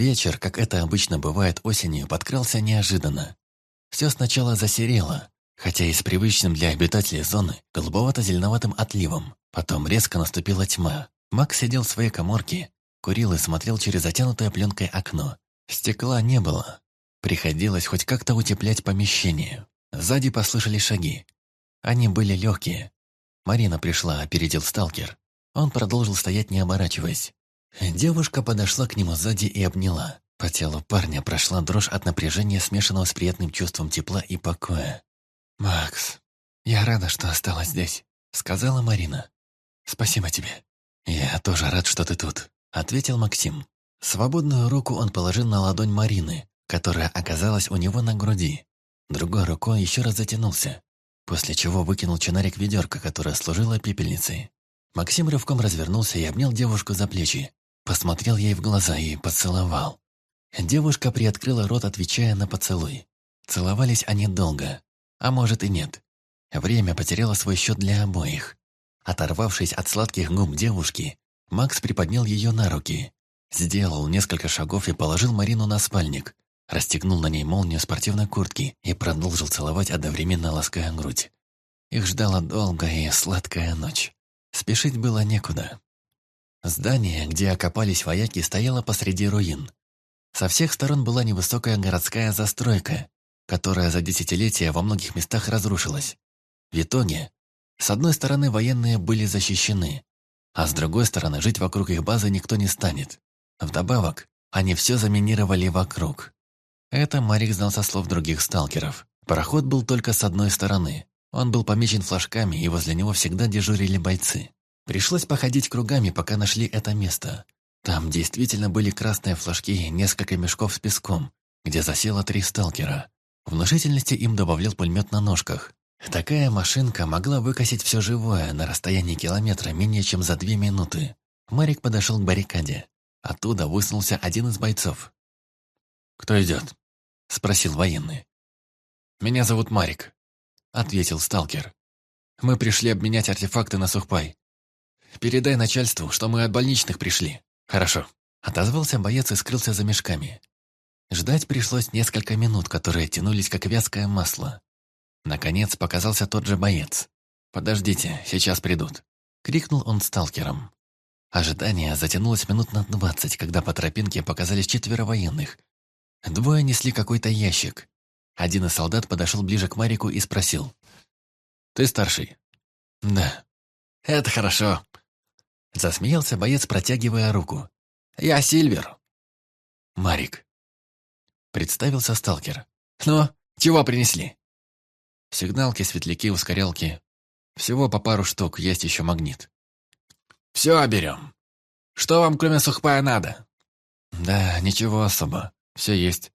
Вечер, как это обычно бывает осенью, подкрался неожиданно. Все сначала засерело, хотя и с привычным для обитателей зоны голубовато-зеленоватым отливом. Потом резко наступила тьма. Макс сидел в своей коморке, курил и смотрел через затянутое пленкой окно. Стекла не было. Приходилось хоть как-то утеплять помещение. Сзади послышались шаги. Они были легкие. Марина пришла, опередил сталкер. Он продолжил стоять, не оборачиваясь. Девушка подошла к нему сзади и обняла. По телу парня прошла дрожь от напряжения, смешанного с приятным чувством тепла и покоя. «Макс, я рада, что осталась здесь», — сказала Марина. «Спасибо тебе». «Я тоже рад, что ты тут», — ответил Максим. Свободную руку он положил на ладонь Марины, которая оказалась у него на груди. Другой рукой еще раз затянулся, после чего выкинул чинарик ведерко, которое служило пепельницей. Максим рывком развернулся и обнял девушку за плечи, посмотрел ей в глаза и поцеловал. Девушка приоткрыла рот, отвечая на поцелуй. Целовались они долго, а может и нет. Время потеряло свой счет для обоих. Оторвавшись от сладких губ девушки, Макс приподнял ее на руки, сделал несколько шагов и положил Марину на спальник, расстегнул на ней молнию спортивной куртки и продолжил целовать, одновременно лаская грудь. Их ждала долгая и сладкая ночь. Спешить было некуда. Здание, где окопались вояки, стояло посреди руин. Со всех сторон была невысокая городская застройка, которая за десятилетия во многих местах разрушилась. В итоге, с одной стороны военные были защищены, а с другой стороны жить вокруг их базы никто не станет. Вдобавок, они все заминировали вокруг. Это Марик знал со слов других сталкеров. Пароход был только с одной стороны. Он был помечен флажками, и возле него всегда дежурили бойцы. Пришлось походить кругами, пока нашли это место. Там действительно были красные флажки и несколько мешков с песком, где засело три сталкера. Внушительности им добавлял пулемет на ножках. Такая машинка могла выкосить все живое на расстоянии километра менее чем за две минуты. Марик подошел к баррикаде. Оттуда высунулся один из бойцов. «Кто идет?» – спросил военный. «Меня зовут Марик», — ответил сталкер. «Мы пришли обменять артефакты на сухпай. Передай начальству, что мы от больничных пришли». «Хорошо», — отозвался боец и скрылся за мешками. Ждать пришлось несколько минут, которые тянулись как вязкое масло. Наконец показался тот же боец. «Подождите, сейчас придут», — крикнул он сталкером. Ожидание затянулось минут на двадцать, когда по тропинке показались четверо военных. Двое несли какой-то ящик. Один из солдат подошел ближе к Марику и спросил. «Ты старший?» «Да». «Это хорошо». Засмеялся боец, протягивая руку. «Я Сильвер». «Марик». Представился сталкер. «Ну, чего принесли?» «Сигналки, светляки, ускорялки. Всего по пару штук, есть еще магнит». «Все берем. Что вам, кроме сухпая, надо?» «Да, ничего особо. Все есть.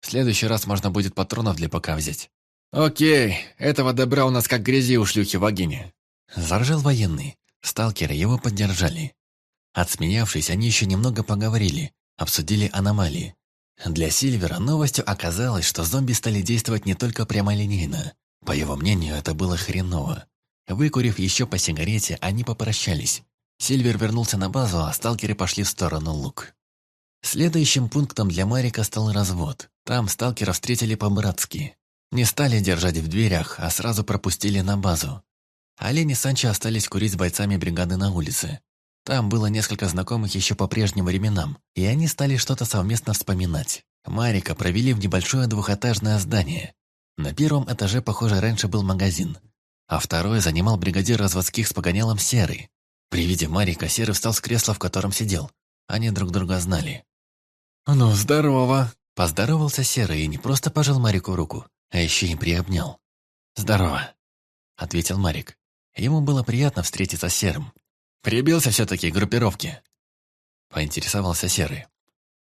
В следующий раз можно будет патронов для ПК взять». «Окей, этого добра у нас как грязи у шлюхи в вагине». Заржал военный. Сталкеры его поддержали. Отсмеявшись, они еще немного поговорили, обсудили аномалии. Для Сильвера новостью оказалось, что зомби стали действовать не только прямолинейно. По его мнению, это было хреново. Выкурив еще по сигарете, они попрощались. Сильвер вернулся на базу, а сталкеры пошли в сторону лук. Следующим пунктом для Марика стал развод. Там сталкера встретили по-братски. Не стали держать в дверях, а сразу пропустили на базу. Олень и Санчо остались курить с бойцами бригады на улице. Там было несколько знакомых еще по прежним временам, и они стали что-то совместно вспоминать. Марика провели в небольшое двухэтажное здание. На первом этаже, похоже, раньше был магазин, а второй занимал бригадир разводских с погонялом Серый. При виде Марика Серый встал с кресла, в котором сидел. Они друг друга знали. «Ну, здорово!» Поздоровался Серый и не просто пожал Марику руку, а еще и приобнял. «Здорово», — ответил Марик. Ему было приятно встретиться с Серым. «Прибился все-таки к группировке?» Поинтересовался Серый.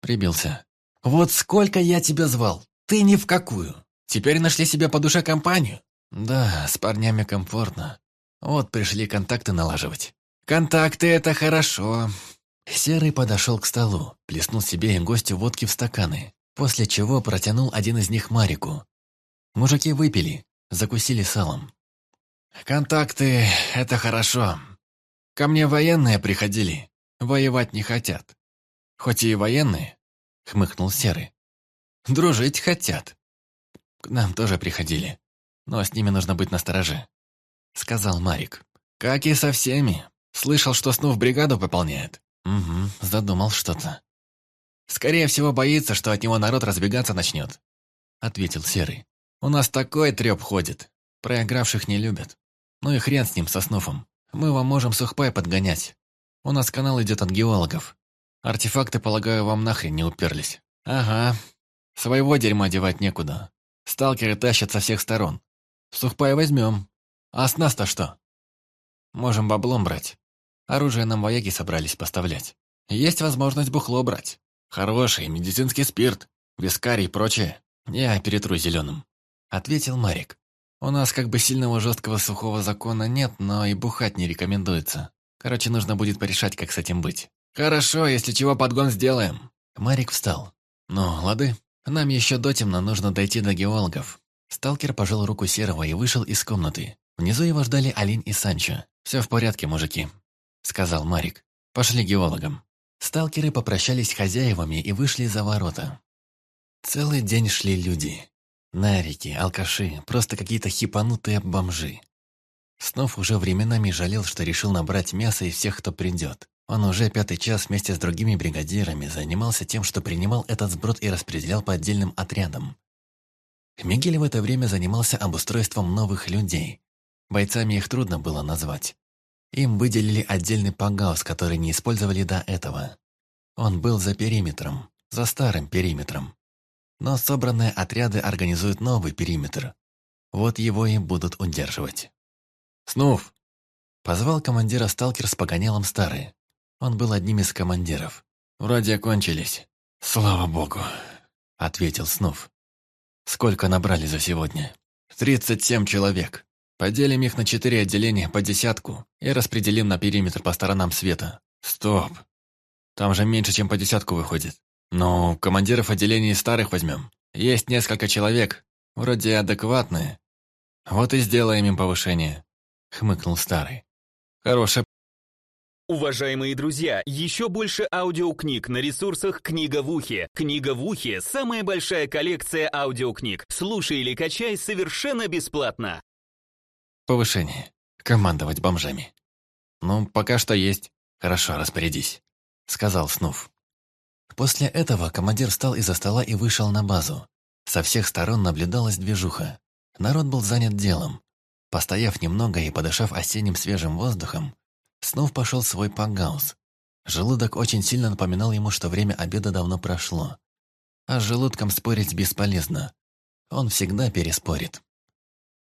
«Прибился». «Вот сколько я тебя звал! Ты ни в какую! Теперь нашли себе по душе компанию?» «Да, с парнями комфортно. Вот пришли контакты налаживать». «Контакты — это хорошо. Серый подошел к столу, плеснул себе и гостю водки в стаканы, после чего протянул один из них Марику. Мужики выпили, закусили салом. «Контакты — это хорошо. Ко мне военные приходили, воевать не хотят. Хоть и военные, — хмыкнул Серый. «Дружить хотят. К нам тоже приходили, но с ними нужно быть настороже», — сказал Марик. «Как и со всеми. Слышал, что Снув бригаду пополняет». «Угу, задумал что-то». «Скорее всего, боится, что от него народ разбегаться начнет», — ответил Серый. «У нас такой треп ходит. Проигравших не любят. Ну и хрен с ним, со Снуфом. Мы вам можем сухпай подгонять. У нас канал идет от геологов. Артефакты, полагаю, вам нахрен не уперлись. Ага. Своего дерьма девать некуда. Сталкеры тащат со всех сторон. Сухпай возьмем. А с нас-то что? Можем баблом брать. Оружие нам вояки собрались поставлять. Есть возможность бухло брать. Хороший медицинский спирт, вискарий и прочее. Я перетру зеленым. Ответил Марик. У нас как бы сильного жесткого сухого закона нет, но и бухать не рекомендуется. Короче, нужно будет порешать, как с этим быть. Хорошо, если чего, подгон сделаем. Марик встал. Ну, лады. Нам еще дотемно нужно дойти до геологов. Сталкер пожал руку Серого и вышел из комнаты. Внизу его ждали Алин и Санчо. «Все в порядке, мужики», — сказал Марик. «Пошли геологам». Сталкеры попрощались с хозяевами и вышли за ворота. Целый день шли люди. Нарики, алкаши, просто какие-то хипанутые бомжи. Снов уже временами жалел, что решил набрать мясо из всех, кто придет. Он уже пятый час вместе с другими бригадирами занимался тем, что принимал этот сброд и распределял по отдельным отрядам. Мигель в это время занимался обустройством новых людей. Бойцами их трудно было назвать. Им выделили отдельный пагаус, который не использовали до этого. Он был за периметром, за старым периметром. Но собранные отряды организуют новый периметр. Вот его и будут удерживать. «Снув!» Позвал командира сталкер с погонялом старый. Он был одним из командиров. «Вроде окончились». «Слава богу», — ответил Снув. «Сколько набрали за сегодня?» «Тридцать семь человек. Поделим их на четыре отделения по десятку и распределим на периметр по сторонам света». «Стоп! Там же меньше, чем по десятку выходит». «Ну, командиров отделений старых возьмем. Есть несколько человек, вроде адекватные. Вот и сделаем им повышение», — хмыкнул старый. «Хорошая Уважаемые друзья, еще больше аудиокниг на ресурсах «Книга в ухе». «Книга в ухе» — самая большая коллекция аудиокниг. Слушай или качай совершенно бесплатно. Повышение. Командовать бомжами. Ну, пока что есть. Хорошо, распорядись, сказал Снув. После этого командир встал из-за стола и вышел на базу. Со всех сторон наблюдалась движуха. Народ был занят делом. Постояв немного и подышав осенним свежим воздухом, Снов пошел свой пангаус. Желудок очень сильно напоминал ему, что время обеда давно прошло. А с желудком спорить бесполезно. Он всегда переспорит.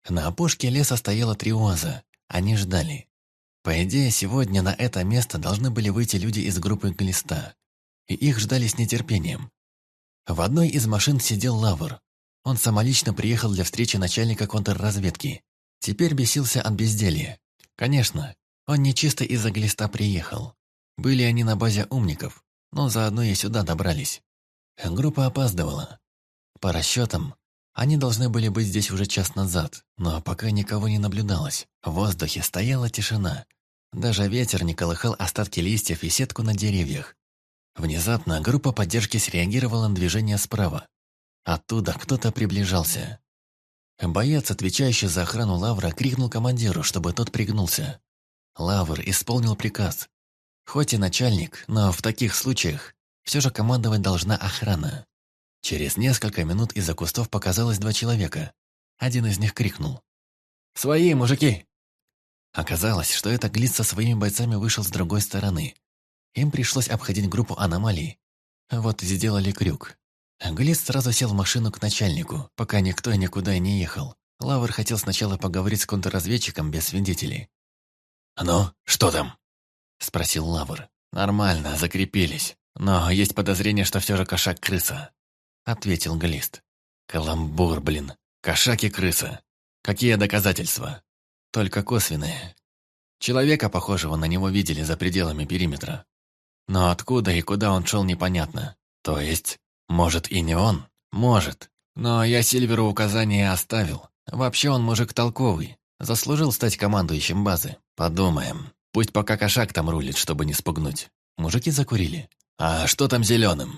На опушке леса стояла триоза. Они ждали. По идее, сегодня на это место должны были выйти люди из группы Глиста и их ждали с нетерпением. В одной из машин сидел Лавр. Он самолично приехал для встречи начальника контрразведки. Теперь бесился от безделья. Конечно, он не чисто из-за глиста приехал. Были они на базе умников, но заодно и сюда добрались. Группа опаздывала. По расчетам, они должны были быть здесь уже час назад, но пока никого не наблюдалось. В воздухе стояла тишина. Даже ветер не колыхал остатки листьев и сетку на деревьях. Внезапно группа поддержки среагировала на движение справа. Оттуда кто-то приближался. Боец, отвечающий за охрану Лавра, крикнул командиру, чтобы тот пригнулся. Лавр исполнил приказ. Хоть и начальник, но в таких случаях все же командовать должна охрана. Через несколько минут из-за кустов показалось два человека. Один из них крикнул. «Свои, мужики!» Оказалось, что это Глиц со своими бойцами вышел с другой стороны. Им пришлось обходить группу аномалий. Вот сделали крюк. Глист сразу сел в машину к начальнику, пока никто никуда не ехал. Лавр хотел сначала поговорить с контрразведчиком без свидетелей. «Ну, что там?» — спросил Лавр. «Нормально, закрепились. Но есть подозрение, что все же кошак-крыса», — ответил Глист. «Каламбур, блин. Кошак и крыса. Какие доказательства?» «Только косвенные. Человека, похожего на него, видели за пределами периметра. Но откуда и куда он шел, непонятно. То есть, может и не он? Может. Но я Сильверу указания оставил. Вообще он мужик толковый. Заслужил стать командующим базы. Подумаем. Пусть пока кошак там рулит, чтобы не спугнуть. Мужики закурили. «А что там зеленым?»